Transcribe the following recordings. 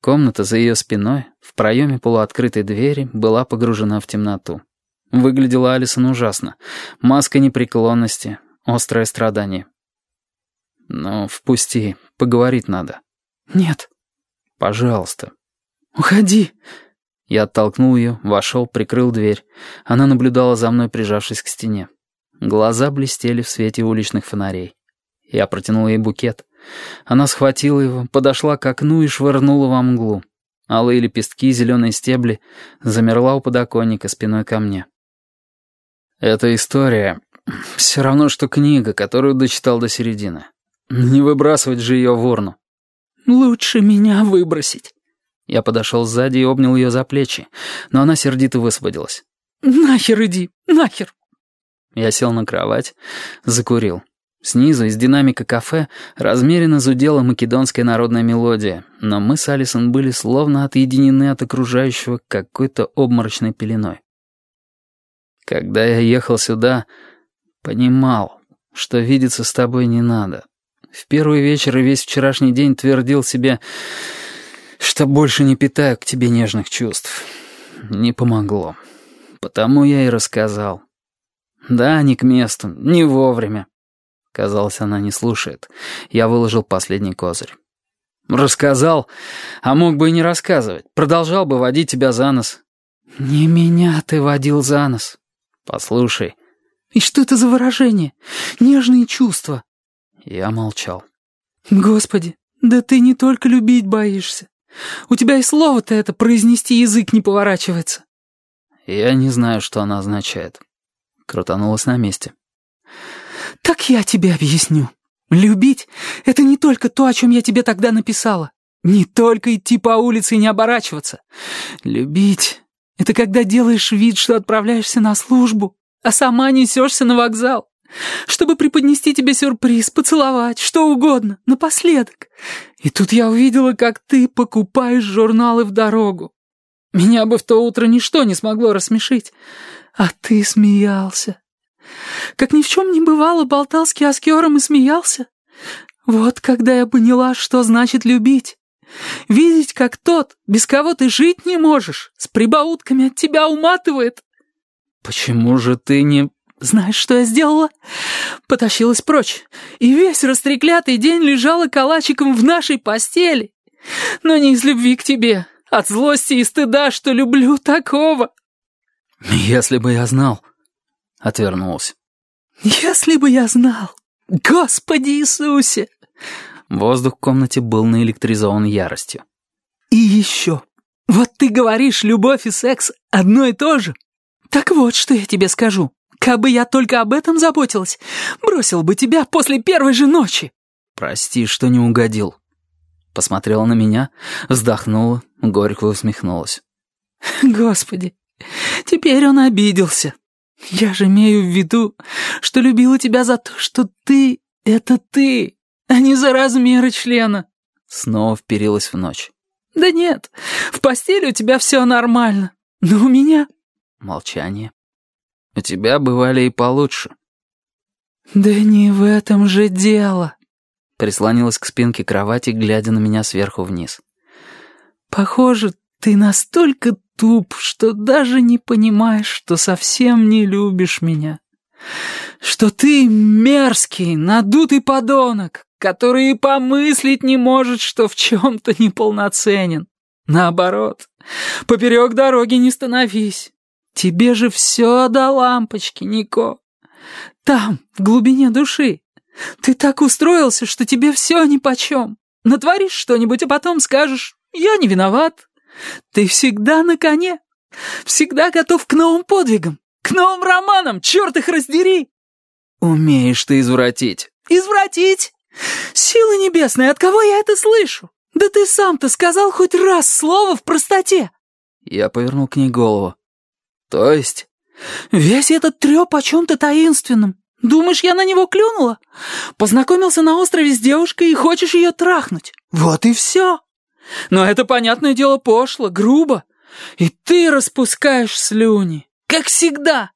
Комната за ее спиной, в проеме полуоткрытой двери, была погружена в темноту. Выглядела Алисон ужасно. Маска непреклонности, острое страдание. «Ну, впусти, поговорить надо». «Нет». «Пожалуйста». «Уходи». Я оттолкнул ее, вошел, прикрыл дверь. Она наблюдала за мной, прижавшись к стене. Глаза блестели в свете уличных фонарей. Я протянул ей букет. Она схватила его, подошла к окну и швырнула во мглу. Алые лепестки, зеленые стебли, замерла у подоконника спиной ко мне. Эта история все равно, что книга, которую дочитал до середины. Не выбрасывать же ее в урну. «Лучше меня выбросить». Я подошел сзади и обнял ее за плечи, но она сердито высвободилась. «Нахер иди, нахер!» Я сел на кровать, закурил. Снизу, из динамика кафе, размеренно зудела македонская народная мелодия, но мы с Алисон были словно отъединены от окружающего какой-то обморочной пеленой. Когда я ехал сюда, понимал, что видеться с тобой не надо. В первый вечер и весь вчерашний день твердил себе, что больше не питаю к тебе нежных чувств. Не помогло. Потому я и рассказал. Да, не к месту, не вовремя. Казалось, она не слушает. Я выложил последний козырь. Рассказал, а мог бы и не рассказывать. Продолжал бы водить тебя за нос. Не меня ты водил за нос. Послушай. И что это за выражение? Нежные чувства. Я молчал. Господи, да ты не только любить боишься. У тебя и слово-то это произнести язык не поворачивается. Я не знаю, что она означает. Крутанулась на месте. «Так я тебе объясню. Любить — это не только то, о чем я тебе тогда написала. Не только идти по улице и не оборачиваться. Любить — это когда делаешь вид, что отправляешься на службу, а сама несешься на вокзал, чтобы преподнести тебе сюрприз, поцеловать, что угодно, напоследок. И тут я увидела, как ты покупаешь журналы в дорогу. Меня бы в то утро ничто не смогло рассмешить, а ты смеялся. Как ни в чем не бывало, болтал с киоскером и смеялся. Вот когда я поняла, что значит любить. Видеть, как тот, без кого ты жить не можешь, с прибаутками от тебя уматывает. Почему же ты не... Знаешь, что я сделала? Потащилась прочь, и весь растреклятый день лежала калачиком в нашей постели. Но не из любви к тебе, от злости и стыда, что люблю такого. Если бы я знал, Отвернулась. «Если бы я знал! Господи Иисусе!» Воздух в комнате был наэлектризован яростью. «И еще! Вот ты говоришь, любовь и секс одно и то же. Так вот, что я тебе скажу. Кабы я только об этом заботилась, бросил бы тебя после первой же ночи». «Прости, что не угодил». Посмотрела на меня, вздохнула, горько усмехнулась. «Господи, теперь он обиделся. «Я же имею в виду, что любила тебя за то, что ты — это ты, а не за размеры члена». Снова вперилась в ночь. «Да нет, в постели у тебя все нормально, но у меня...» Молчание. «У тебя бывали и получше». «Да не в этом же дело», — прислонилась к спинке кровати, глядя на меня сверху вниз. «Похоже, ты настолько туп, что даже не понимаешь, что совсем не любишь меня. Что ты мерзкий, надутый подонок, который и помыслить не может, что в чем-то неполноценен. Наоборот, поперек дороги не становись. Тебе же все до лампочки, Нико. Там, в глубине души. Ты так устроился, что тебе все нипочем. Натворишь что-нибудь, а потом скажешь «я не виноват». Ты всегда на коне, всегда готов к новым подвигам, к новым романам, черт их раздери!» «Умеешь ты извратить». «Извратить? Силы небесные, от кого я это слышу? Да ты сам-то сказал хоть раз слово в простоте!» Я повернул к ней голову. «То есть?» «Весь этот треп о чем-то таинственном. Думаешь, я на него клюнула? Познакомился на острове с девушкой и хочешь ее трахнуть. Вот и все!» Но это, понятное дело, пошло, грубо. И ты распускаешь слюни, как всегда.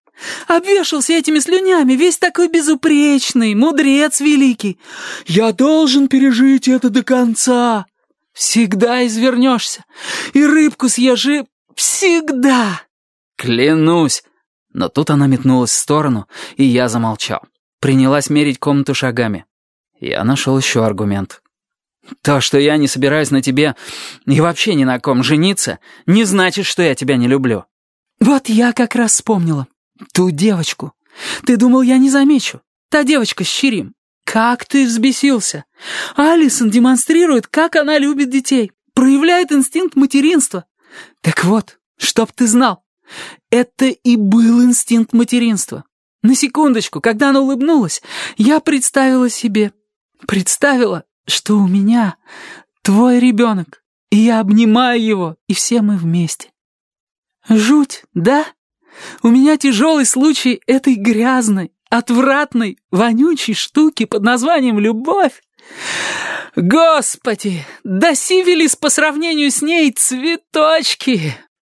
Обвешался этими слюнями, весь такой безупречный, мудрец великий. Я должен пережить это до конца. Всегда извернешься. И рыбку съешь, всегда. Клянусь. Но тут она метнулась в сторону, и я замолчал. Принялась мерить комнату шагами. Я нашел еще аргумент. То, что я не собираюсь на тебе и вообще ни на ком жениться, не значит, что я тебя не люблю. Вот я как раз вспомнила. Ту девочку. Ты думал, я не замечу? Та девочка с Щирим. Как ты взбесился. Алисон демонстрирует, как она любит детей. Проявляет инстинкт материнства. Так вот, чтоб ты знал, это и был инстинкт материнства. На секундочку, когда она улыбнулась, я представила себе. Представила, что у меня твой ребенок, и я обнимаю его, и все мы вместе. Жуть, да? У меня тяжелый случай этой грязной, отвратной, вонючей штуки под названием «любовь». Господи, да сивилис по сравнению с ней цветочки.